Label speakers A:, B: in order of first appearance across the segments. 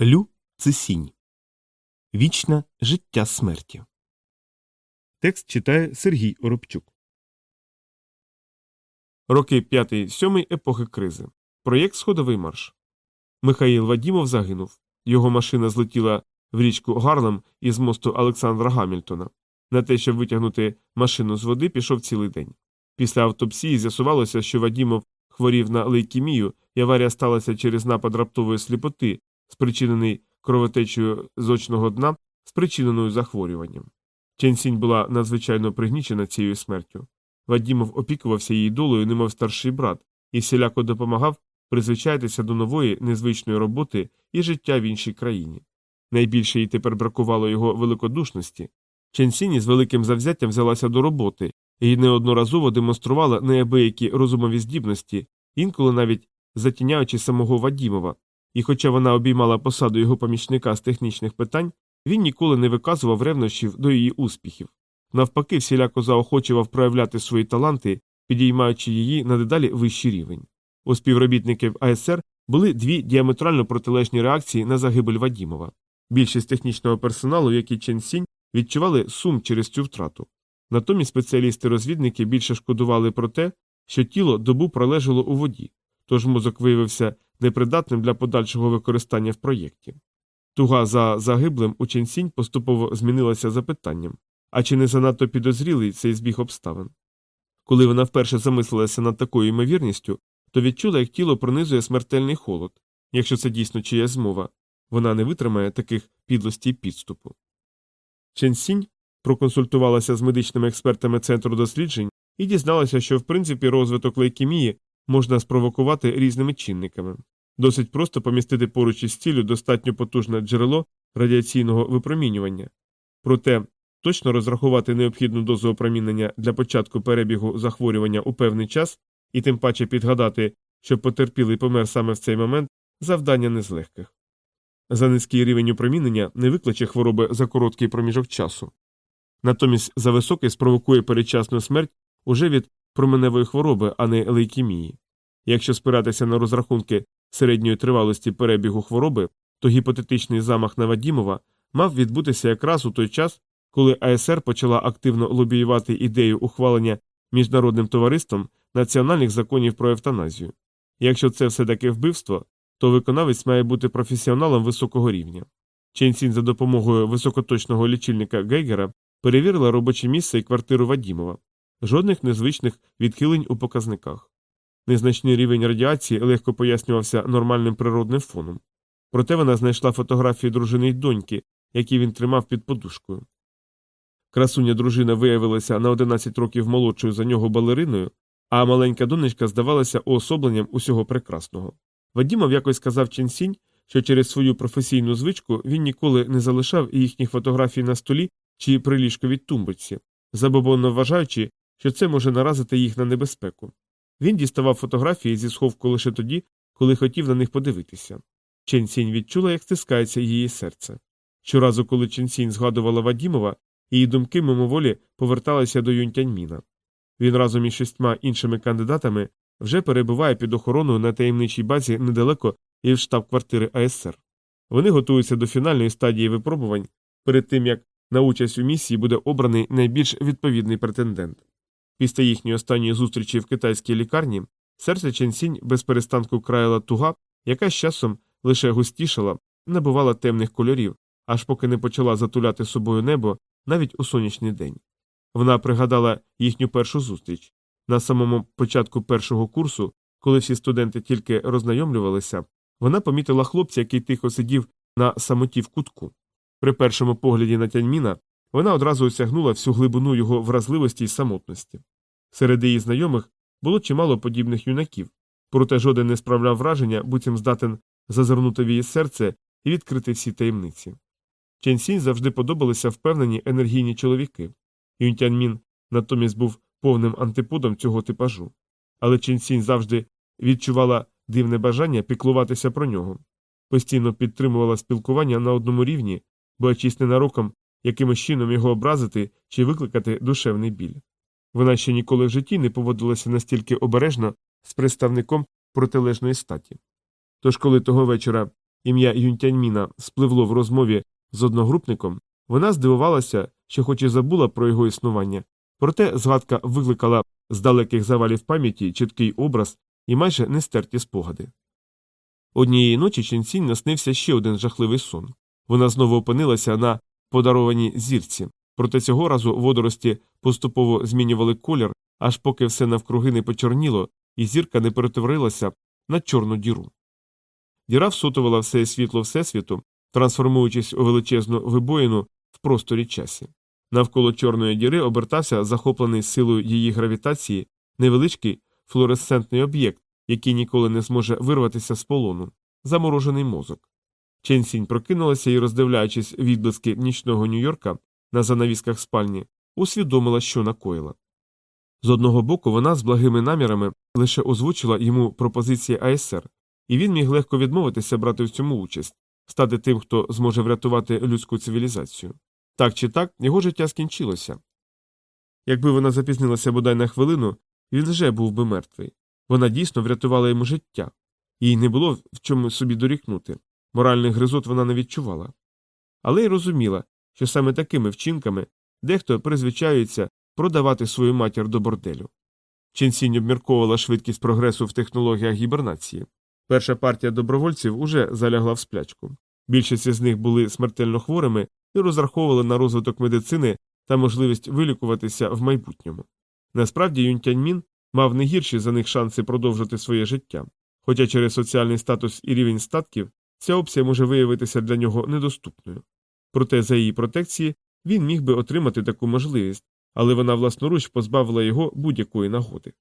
A: Лю це сінь. Вічне життя смерті. Текст читає Сергій Оробчук. Роки 5-7 епохи кризи. Проєкт Сходовий марш. Михаїл Вадімов загинув. Його машина злетіла в річку Гарлем із мосту Олександра Гамільтона. На те, щоб витягнути машину з води, пішов цілий день. Після автопсії з'ясувалося, що Вадімов хворів на лейкемію, і аварія сталася через напад раптової сліпоти, спричинений кровотечею з очного дна, спричиненою захворюванням. Ченсінь була надзвичайно пригнічена цією смертю. Вадімов опікувався її долею, немов старший брат, і всіляко допомагав призвичайтеся до нової незвичної роботи і життя в іншій країні. Найбільше їй тепер бракувало його великодушності. Ченсіні з великим завзяттям взялася до роботи і неодноразово демонструвала неабиякі розумові здібності, інколи навіть затіняючи самого Вадімова, і хоча вона обіймала посаду його помічника з технічних питань, він ніколи не виказував ревнощів до її успіхів. Навпаки, всіляко заохочував проявляти свої таланти, підіймаючи її на дедалі вищий рівень. У співробітників АСР були дві діаметрально протилежні реакції на загибель Вадімова. Більшість технічного персоналу, як і Чен Сінь, відчували сум через цю втрату. Натомість спеціалісти-розвідники більше шкодували про те, що тіло добу пролежало у воді, тож мозок виявився непридатним для подальшого використання в проєкті. Туга за загиблим у Ченсінь поступово змінилася запитанням а чи не занадто підозрілий цей збіг обставин? Коли вона вперше замислилася над такою ймовірністю, то відчула, як тіло пронизує смертельний холод, якщо це дійсно чиясь змова, вона не витримає таких підлості й підступу. Ченсінь проконсультувалася з медичними експертами центру досліджень і дізналася, що в принципі розвиток лейкемії можна спровокувати різними чинниками. Досить просто помістити поруч із цілю достатньо потужне джерело радіаційного випромінювання. Проте точно розрахувати необхідну дозу опромінення для початку перебігу захворювання у певний час і тим паче підгадати, що потерпілий помер саме в цей момент завдання не з легких. За низький рівень опромінення не викличе хвороби за короткий проміжок часу. Натомість за високий спровокує передчасну смерть уже від променевої хвороби, а не лейкемії. Якщо спиратися на розрахунки середньої тривалості перебігу хвороби, то гіпотетичний замах на Вадімова мав відбутися якраз у той час, коли АСР почала активно лобіювати ідею ухвалення міжнародним товариством національних законів про евтаназію. Якщо це все таки вбивство, то виконавець має бути професіоналом високого рівня. Ченсін за допомогою високоточного лічильника Гейгера перевірила робоче місце і квартиру Вадімова. Жодних незвичних відхилень у показниках. Незначний рівень радіації легко пояснювався нормальним природним фоном. Проте вона знайшла фотографії дружини й доньки, які він тримав під подушкою. Красуня дружина виявилася на 11 років молодшою за нього балериною, а маленька донечка здавалася уособленням усього прекрасного. Вадімов якось сказав Ченсінь, що через свою професійну звичку він ніколи не залишав їхніх фотографій на столі чи при ліжковій тумбочці, забобонно вважаючи, що це може наразити їх на небезпеку. Він діставав фотографії зі сховку лише тоді, коли хотів на них подивитися. Ченсінь відчула, як стискається її серце. Щоразу, коли Ченсінь згадувала Вадімова, її думки мимоволі поверталися до Юнтяньміна. Він разом із шістьма іншими кандидатами вже перебуває під охороною на таємничій базі недалеко від штаб-квартири АСР. Вони готуються до фінальної стадії випробувань перед тим як на участь у місії буде обраний найбільш відповідний претендент. Після їхньої останньої зустрічі в китайській лікарні серце Ченсінь без перестанку країла туга, яка з часом лише густішала, набувала темних кольорів, аж поки не почала затуляти собою небо навіть у сонячний день. Вона пригадала їхню першу зустріч на самому початку першого курсу, коли всі студенти тільки рознайомлювалися, вона помітила хлопця, який тихо сидів на самоті в кутку. При першому погляді на тяньміна вона одразу осягнула всю глибину його вразливості й самотності. Серед її знайомих було чимало подібних юнаків, проте жоден не справляв враження, буцім здатен зазирнути в її серце і відкрити всі таємниці. Ченсінь завжди подобалися впевнені енергійні чоловіки. Юнтяньмін натомість був повним антиподом цього типажу. Але Ченсінь завжди відчувала дивне бажання піклуватися про нього, постійно підтримувала спілкування на одному рівні, боячись ненароком якимось чином його образити чи викликати душевний біль. Вона ще ніколи в житті не поводилася настільки обережно з представником протилежної статі. Тож, коли того вечора ім'я Юнтяньміна спливло в розмові з одногрупником, вона здивувалася, що хоч і забула про його існування, проте згадка викликала з далеких завалів пам'яті чіткий образ і майже нестерті спогади. Однієї ночі Ченсінь наснився ще один жахливий сон. Вона знову опинилася на подарованій зірці, проте цього разу водорості поступово змінювали колір, аж поки все навкруги не почорніло, і зірка не перетворилася на чорну діру. Діра всотувала все світло Всесвіту, трансформуючись у величезну вибоїну в просторі часі. Навколо чорної діри обертався захоплений силою її гравітації невеличкий флуоресцентний об'єкт, який ніколи не зможе вирватися з полону заморожений мозок. Ченсінь прокинулася і, роздивляючись відблиски нічного Нью-Йорка на занавісках спальні, усвідомила, що накоїла. З одного боку, вона з благими намірами лише озвучила йому пропозиції АСР, і він міг легко відмовитися брати в цьому участь, стати тим, хто зможе врятувати людську цивілізацію. Так чи так, його життя скінчилося. Якби вона запізнилася бодай на хвилину, він вже був би мертвий. Вона дійсно врятувала йому життя, їй не було в чому собі дорікнути. Моральних гризот вона не відчувала. Але й розуміла, що саме такими вчинками дехто призвичаюється продавати свою матір до борделю. Ченсінь обмірковувала швидкість прогресу в технологіях гібернації. Перша партія добровольців уже залягла в сплячку. Більшість із них були смертельно хворими і розраховували на розвиток медицини та можливість вилікуватися в майбутньому. Насправді Юнтяньмін мав не гірші за них шанси продовжити своє життя, хоча через соціальний статус і рівень статків ця опція може виявитися для нього недоступною. Проте за її протекції він міг би отримати таку можливість, але вона власноруч позбавила його будь-якої нагоди.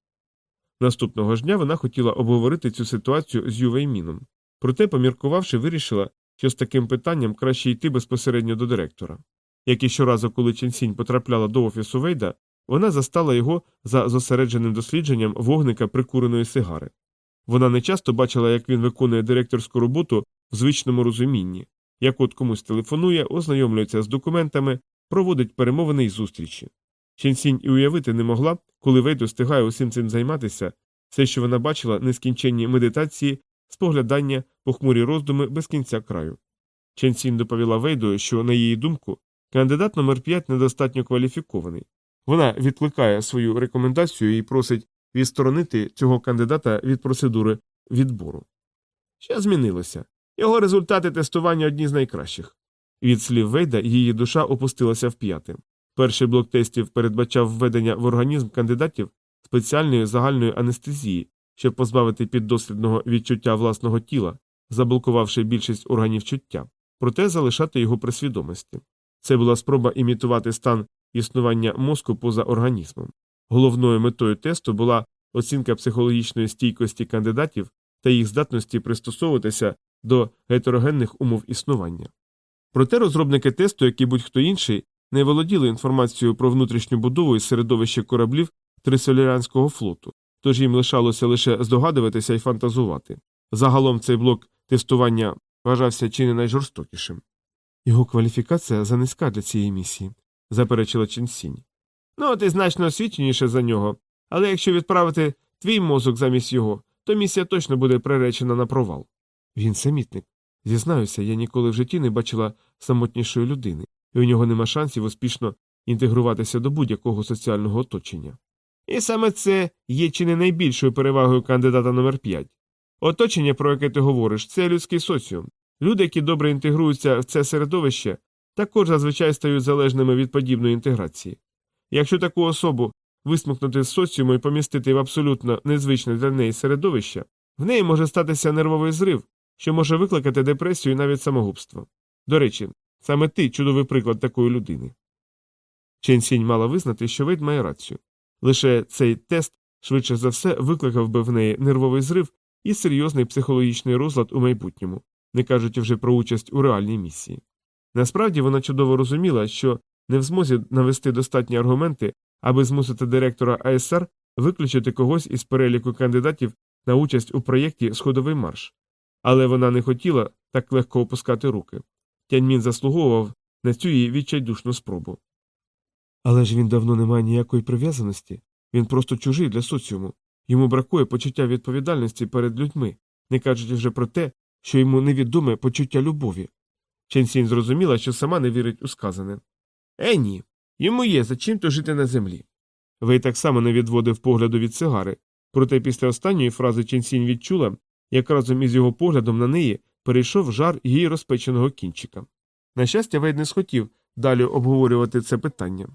A: Наступного ж дня вона хотіла обговорити цю ситуацію з Ювейміном, проте, поміркувавши, вирішила, що з таким питанням краще йти безпосередньо до директора. Як і щоразу, коли Ченсінь потрапляла до офісу Вейда, вона застала його за зосередженим дослідженням вогника прикуреної сигари. Вона не часто бачила, як він виконує директорську роботу в звичному розумінні, як от комусь телефонує, ознайомлюється з документами, проводить перемовини й зустрічі. Ченсінь і уявити не могла, коли Вейд встигає усім цим займатися, все, що вона бачила, нескінченні медитації, споглядання, похмурі роздуми без кінця краю. Ченсінь доповіла Вейду, що, на її думку, кандидат номер 5 недостатньо кваліфікований. Вона відкликає свою рекомендацію і просить відсторонити цього кандидата від процедури відбору. Що змінилося? Його результати тестування одні з найкращих. Від слів Вейда її душа опустилася в п'яти. Перший блок тестів передбачав введення в організм кандидатів спеціальної загальної анестезії, щоб позбавити піддослідного відчуття власного тіла, заблокувавши більшість органів чуття, проте залишати його при свідомості. Це була спроба імітувати стан існування мозку поза організмом. Головною метою тесту була оцінка психологічної стійкості кандидатів та їх здатності пристосовуватися до гетерогенних умов існування. Проте розробники тесту, як і будь-хто інший, не володіли інформацією про внутрішню будову і середовище кораблів Трисолярянського флоту, тож їм лишалося лише здогадуватися і фантазувати. Загалом цей блок тестування вважався чи не найжорстокішим. Його кваліфікація занизька для цієї місії, заперечила Ченсінь. Ну, ти значно освіченіше за нього, але якщо відправити твій мозок замість його, то місія точно буде приречена на провал. Він самітник. Зізнаюся, я ніколи в житті не бачила самотнішої людини, і у нього нема шансів успішно інтегруватися до будь-якого соціального оточення. І саме це є чи не найбільшою перевагою кандидата номер 5 Оточення, про яке ти говориш, це людський соціум. Люди, які добре інтегруються в це середовище, також зазвичай стають залежними від подібної інтеграції. Якщо таку особу висмикнути з соціуму і помістити в абсолютно незвичне для неї середовище, в неї може статися нервовий зрив, що може викликати депресію і навіть самогубство. До речі, саме ти чудовий приклад такої людини. Чен Сінь мала визнати, що вид має рацію. Лише цей тест швидше за все викликав би в неї нервовий зрив і серйозний психологічний розлад у майбутньому, не кажучи вже про участь у реальній місії. Насправді вона чудово розуміла, що не в змозі навести достатні аргументи, аби змусити директора АСР виключити когось із переліку кандидатів на участь у проєкті Сходовий марш, але вона не хотіла так легко опускати руки. Тяньмін заслуговував на цю її відчайдушну спробу. Але ж він давно не має ніякої прив'язаності, він просто чужий для соціуму, йому бракує почуття відповідальності перед людьми, не кажучи вже про те, що йому невідоме почуття любові. Ченсінь зрозуміла, що сама не вірить у сказане. Е, ні. Йому є за чим то жити на землі. Вей так само не відводив погляду від сигари, проте після останньої фрази Ченсінь відчула, як разом із його поглядом на неї перейшов жар її розпеченого кінчика. На щастя, Вейд не схотів далі обговорювати це питання.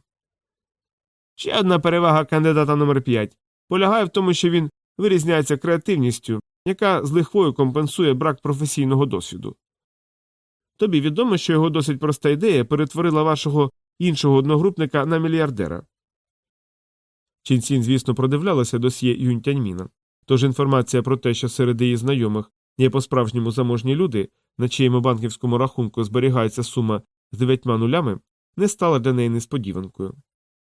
A: Ще одна перевага кандидата номер 5 полягає в тому, що він вирізняється креативністю, яка з лихвою компенсує брак професійного досвіду. Тобі відомо, що його досить проста ідея перетворила вашого іншого одногрупника на мільярдера. Чінсін, звісно, продивлялася досьє Юнь-Тяньміна, тож інформація про те, що серед її знайомих є по справжньому заможні люди, на чиєму банківському рахунку зберігається сума з дев'ятьма нулями, не стала для неї несподіванкою.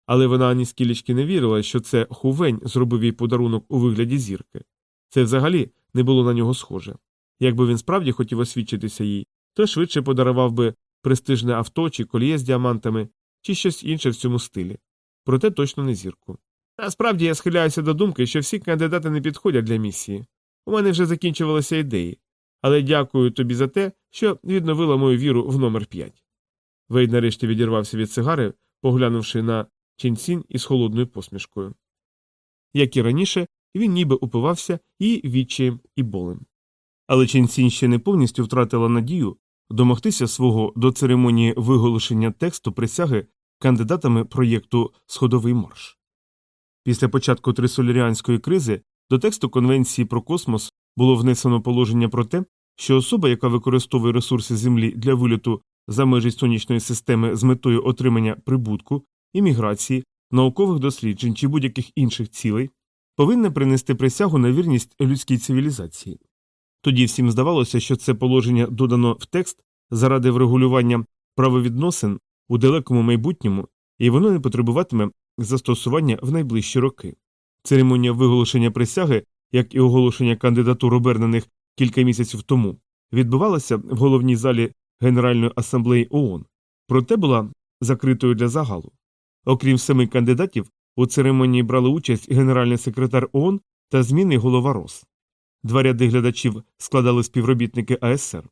A: Але вона ані скілечки не вірила, що це хувень зробив їй подарунок у вигляді зірки. Це взагалі не було на нього схоже. Якби він справді хотів освідчитися їй, то швидше подарував би престижне авто чи коліє з діамантами, чи щось інше в цьому стилі. Проте точно не зірку. Насправді я схиляюся до думки, що всі кандидати не підходять для місії. У мене вже закінчувалися ідеї. Але дякую тобі за те, що відновила мою віру в номер 5. Вейд нарешті відірвався від сигари, поглянувши на Ченсін із холодною посмішкою. Як і раніше, він ніби упивався і відчаєм, і болем. Але Ченсін ще не повністю втратила надію домогтися свого до церемонії виголошення тексту присяги кандидатами проєкту Сходовий марш. Після початку трисоляріанської кризи до тексту Конвенції про космос було внесено положення про те, що особа, яка використовує ресурси Землі для виліту за межі сонячної системи з метою отримання прибутку, імміграції, наукових досліджень чи будь-яких інших цілей, повинна принести присягу на вірність людській цивілізації. Тоді всім здавалося, що це положення додано в текст заради врегулювання правовідносин у далекому майбутньому, і воно не потребуватиме застосування в найближчі роки. Церемонія виголошення присяги, як і оголошення кандидатур обернених кілька місяців тому, відбувалася в головній залі Генеральної асамблеї ООН, проте була закритою для загалу. Окрім семи кандидатів, у церемонії брали участь генеральний секретар ООН та змінний голова РОС. Два ряди глядачів складали співробітники АСР.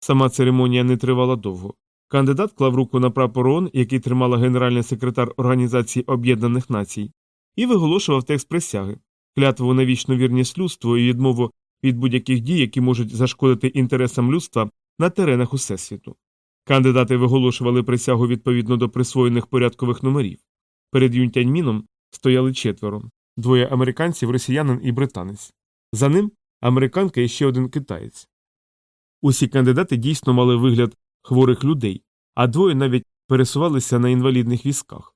A: Сама церемонія не тривала довго. Кандидат клав руку на прапор ООН, який тримала генеральний секретар Організації Об'єднаних Націй, і виголошував текст присяги, клятву на вічну вірність людству і відмову від будь-яких дій, які можуть зашкодити інтересам людства на теренах Усесвіту. Кандидати виголошували присягу відповідно до присвоєних порядкових номерів. Перед Юнтяньміном стояли четверо двоє американців, росіянин і британець. За ним американка і ще один китаєць. Усі кандидати дійсно мали вигляд хворих людей, а двоє навіть пересувалися на інвалідних візках.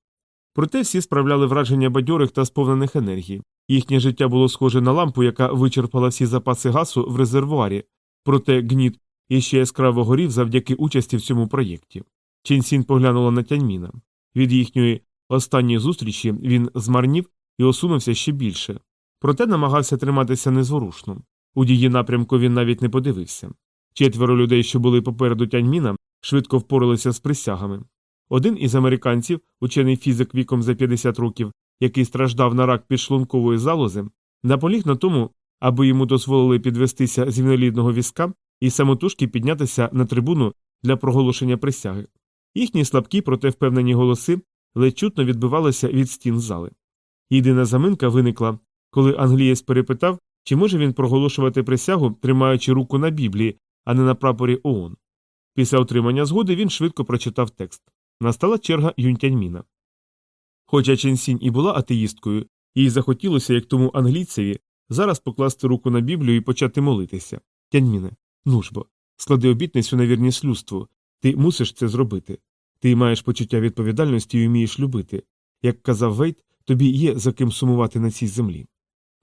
A: Проте всі справляли враження бадьорих та сповнених енергії. Їхнє життя було схоже на лампу, яка вичерпала всі запаси гасу в резервуарі, проте гніт іще яскраво горів завдяки участі в цьому проєкті. Ченсін поглянула на тяньміна. Від їхньої останньої зустрічі він змарнів і осунувся ще більше. Проте намагався триматися незворушно. У її напрямку він навіть не подивився. Четверо людей, що були попереду тяньміна, швидко впоралися з присягами. Один із американців, учений фізик віком за 50 років, який страждав на рак підшлункової залози, наполіг на тому, аби йому дозволили підвестися з інвалідного візка і самотужки піднятися на трибуну для проголошення присяги. Їхні слабкі, проте впевнені голоси ледь чутно відбивалися від стін зали. Єдина заминка виникла, коли англієць перепитав, чи може він проголошувати присягу, тримаючи руку на Біблії, а не на прапорі ООН. Після отримання згоди він швидко прочитав текст. Настала черга Юнтяньміна. Хоча Ченсінь і була атеїсткою, їй захотілося, як тому англійцеві, зараз покласти руку на Біблію і почати молитися. Тяньміне, ну ж бо, склади обітницю на вірність людству. Ти мусиш це зробити. Ти маєш почуття відповідальності і вмієш любити. Як казав Вейт, тобі є за ким сумувати на цій землі.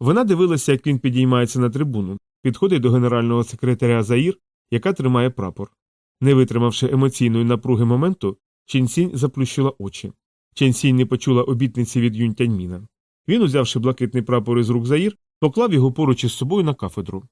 A: Вона дивилася, як він підіймається на трибуну, підходить до генерального секретаря Заїр, яка тримає прапор. Не витримавши емоційної напруги моменту, Ченсінь заплющила очі. Ченсінь не почула обітниці від Юнтяньміна. Він, узявши блакитний прапор із рук Заїр, поклав його поруч із собою на кафедру.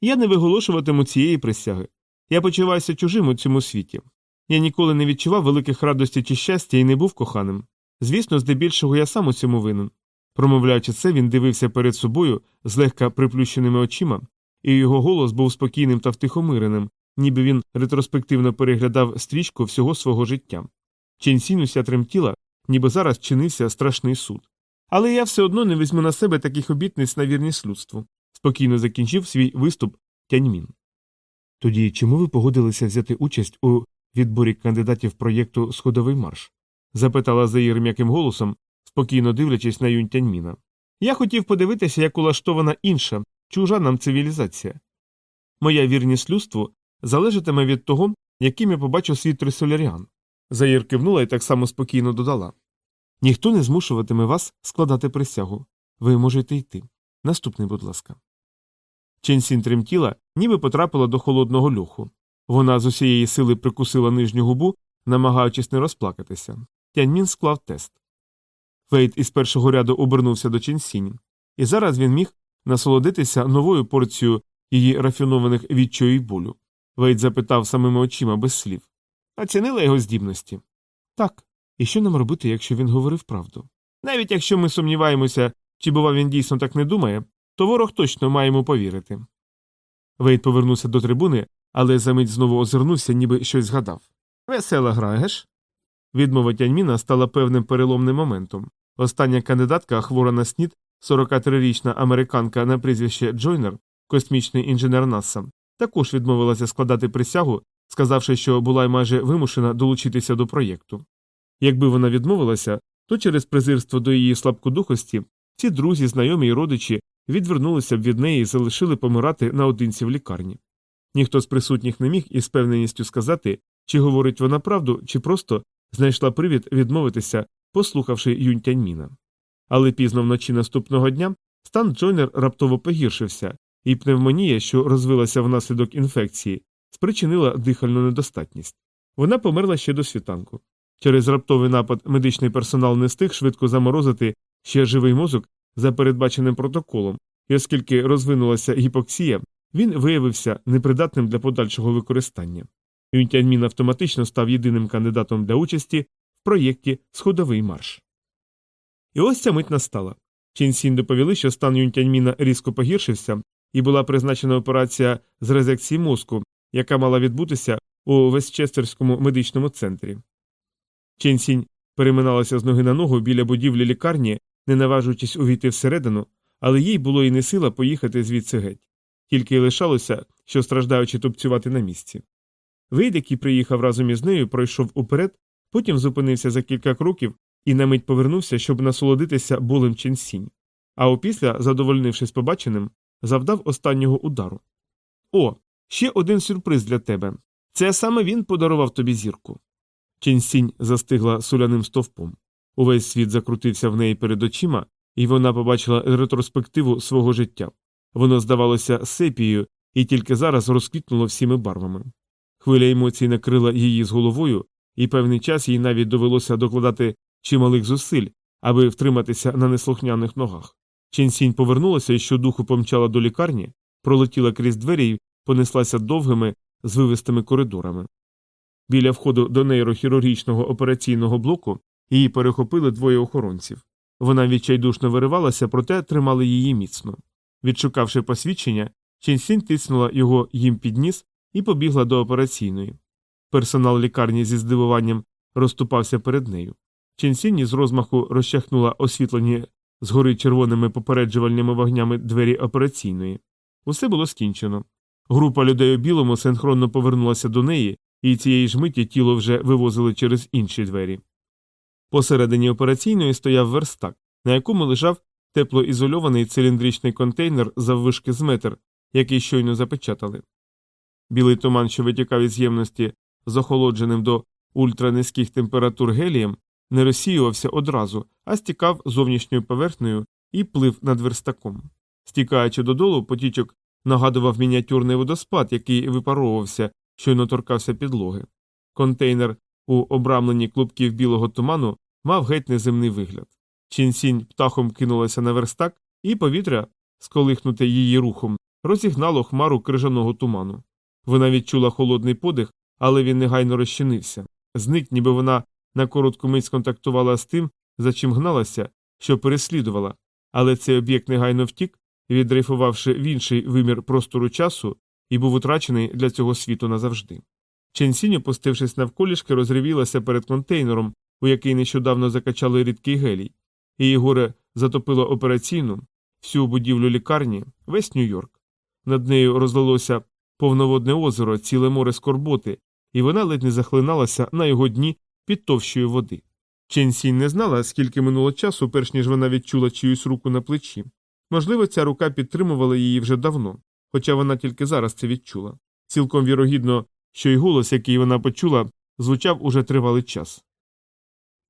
A: Я не виголошуватиму цієї присяги. Я почуваюся чужим у цьому світі. Я ніколи не відчував великих радості чи щастя і не був коханим. Звісно, здебільшого я сам у цьому винен. Промовляючи це, він дивився перед собою злегка приплющеними очима і його голос був спокійним та втихомиреним, ніби він ретроспективно переглядав стрічку всього свого життя. Ченсінь уся тремтіла, ніби зараз чинився страшний суд. Але я все одно не візьму на себе таких обітниць на вірність людству, спокійно закінчив свій виступ Тяньмін. Тоді чому ви погодилися взяти участь у відборі кандидатів проєкту Сходовий марш? запитала Заїр м'яким голосом, спокійно дивлячись на Юнь Тяньміна. Я хотів подивитися, як улаштована інша, чужа нам цивілізація. Моя вірність людству залежатиме від того, яким я побачу світ трисоляріан. Заїр кивнула і так само спокійно додала. Ніхто не змушуватиме вас складати присягу. Ви можете йти. Наступний, будь ласка. Ченсін тремтіла, ніби потрапила до холодного льоху. Вона з усієї сили прикусила нижню губу, намагаючись не розплакатися. Тяньмін склав тест. Вейд із першого ряду обернувся до Ченсінь, і зараз він міг насолодитися новою порцією її рафінованих відчаю й болю. Вейд запитав самими очима без слів. Оцінила його здібності. Так. І що нам робити, якщо він говорив правду? Навіть якщо ми сумніваємося, чи бува він дійсно так не думає, то ворог точно має йому повірити. Вейд повернувся до трибуни, але за мить знову озирнувся, ніби щось згадав. Весела гра, геш? Відмова Тяньміна стала певним переломним моментом. Остання кандидатка, хвора на снід, 43-річна американка на прізвище Джойнер, космічний інженер НАСА, також відмовилася складати присягу, сказавши, що була майже вимушена долучитися до проєкту. Якби вона відмовилася, то через презирство до її слабкодухості всі друзі, знайомі й родичі відвернулися б від неї і залишили помирати наодинці в лікарні. Ніхто з присутніх не міг із певненістю сказати, чи говорить вона правду, чи просто знайшла привід відмовитися, послухавши Юнь Тяньміна. Але пізно вночі наступного дня стан Джойнер раптово погіршився, і пневмонія, що розвилася внаслідок інфекції, спричинила дихальну недостатність. Вона померла ще до світанку. Через раптовий напад медичний персонал не встиг швидко заморозити ще живий мозок за передбаченим протоколом, і оскільки розвинулася гіпоксія, він виявився непридатним для подальшого використання. Юнтяньмін автоматично став єдиним кандидатом для участі в проєкті Сходовий марш. І ось ця мить настала. Чінсін доповіли, що стан Юнтяньміна різко погіршився, і була призначена операція з резекції мозку, яка мала відбутися у Вестчестерському медичному центрі. Ченсінь переминалася з ноги на ногу біля будівлі лікарні, не наважуючись увійти всередину, але їй було і не сила поїхати звідси геть, тільки й лишалося, що страждаючи тупцювати на місці. Вийд, який приїхав разом із нею, пройшов уперед, потім зупинився за кілька кроків і на мить повернувся, щоб насолодитися болем Ченсінь. А опісля, задовольнившись побаченим, завдав останнього удару. О, ще один сюрприз для тебе. Це саме він подарував тобі зірку. Ченсінь застигла соляним стовпом. Увесь світ закрутився в неї перед очима, і вона побачила ретроспективу свого життя. Воно здавалося сепією і тільки зараз розквітнуло всіми барвами. Хвиля емоцій накрила її з головою, і певний час їй навіть довелося докладати чималих зусиль, аби втриматися на неслухняних ногах. Ченсінь повернулася і щодуху помчала до лікарні, пролетіла крізь двері і понеслася довгими, звивистими коридорами. Біля входу до нейрохірургічного операційного блоку її перехопили двоє охоронців. Вона відчайдушно виривалася, проте тримали її міцно. Відшукавши посвідчення, Ченсінь тиснула його їм під ніс і побігла до операційної. Персонал лікарні зі здивуванням розступався перед нею. Ченсінь з розмаху розчахнула освітлені згори червоними попереджувальними вогнями двері операційної. Усе було скінчено. Група людей у білому синхронно повернулася до неї, і цієї ж миті тіло вже вивозили через інші двері. Посередині операційної стояв верстак, на якому лежав теплоізольований циліндричний контейнер заввишки з метр, який щойно запечатали. Білий туман, що витікав із ємності з охолодженим до ультранизьких температур гелієм, не розсіювався одразу, а стікав зовнішньою поверхнею і плив над верстаком. Стікаючи додолу, потічок нагадував мініатюрний водоспад, який випаровувався, щойно торкався підлоги. Контейнер у обрамленні клубків білого туману мав геть неземний вигляд. Чінсінь птахом кинулася на верстак, і повітря, сколихнуте її рухом, розігнало хмару крижаного туману. Вона відчула холодний подих, але він негайно розчинився. Зник, ніби вона на коротку мить сконтактувала з тим, за чим гналася, що переслідувала, але цей об'єкт негайно втік, віддрейфувавши в інший вимір простору часу, і був утрачений для цього світу назавжди. Ченсінь, опустившись навколішки, розривілася перед контейнером, у який нещодавно закачали рідкий гелій. Її горе затопило операційну, всю будівлю лікарні, весь Нью-Йорк. Над нею розлилося повноводне озеро, ціле море скорботи, і вона ледь не захлиналася на його дні під товщою води. Ченсінь не знала, скільки минуло часу, перш ніж вона відчула чиюсь руку на плечі. Можливо, ця рука підтримувала її вже давно, хоча вона тільки зараз це відчула. Цілком вірогідно, що й голос, який вона почула, звучав уже тривалий час.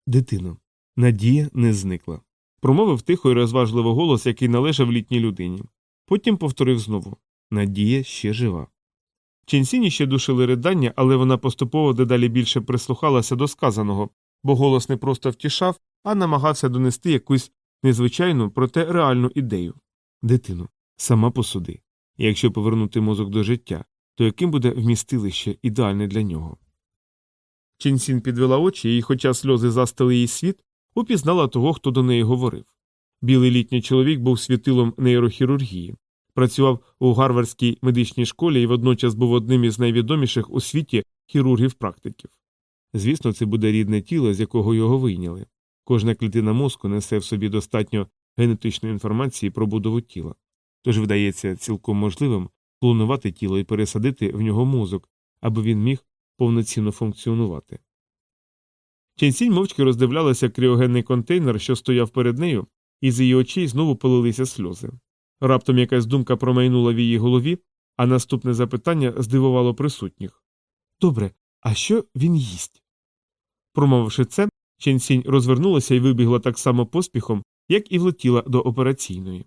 A: Дитино, надія не зникла. Промовив тихо і розважливо голос, який належав літній людині. Потім повторив знову Надія ще жива. Ченсіні ще душили ридання, але вона поступово дедалі більше прислухалася до сказаного, бо голос не просто втішав, а намагався донести якусь незвичайну, проте реальну ідею. Дитину, сама посуди. Якщо повернути мозок до життя, то яким буде вмістилище ідеальне для нього? Ченсін підвела очі і, хоча сльози застили її світ, упізнала того, хто до неї говорив. Білий літній чоловік був світилом нейрохірургії, працював у Гарвардській медичній школі і водночас був одним із найвідоміших у світі хірургів-практиків. Звісно, це буде рідне тіло, з якого його вийняли. Кожна клітина мозку несе в собі достатньо генетичної інформації про будову тіла. Тож видається цілком можливим клонувати тіло і пересадити в нього мозок, аби він міг повноцінно функціонувати. Ченсінь мовчки роздивлялася кріогенний контейнер, що стояв перед нею, і з її очей знову полилися сльози. Раптом якась думка промайнула в її голові, а наступне запитання здивувало присутніх Добре, а що він їсть? Промовивши це, Ченсінь розвернулася і вибігла так само поспіхом, як і влетіла до операційної.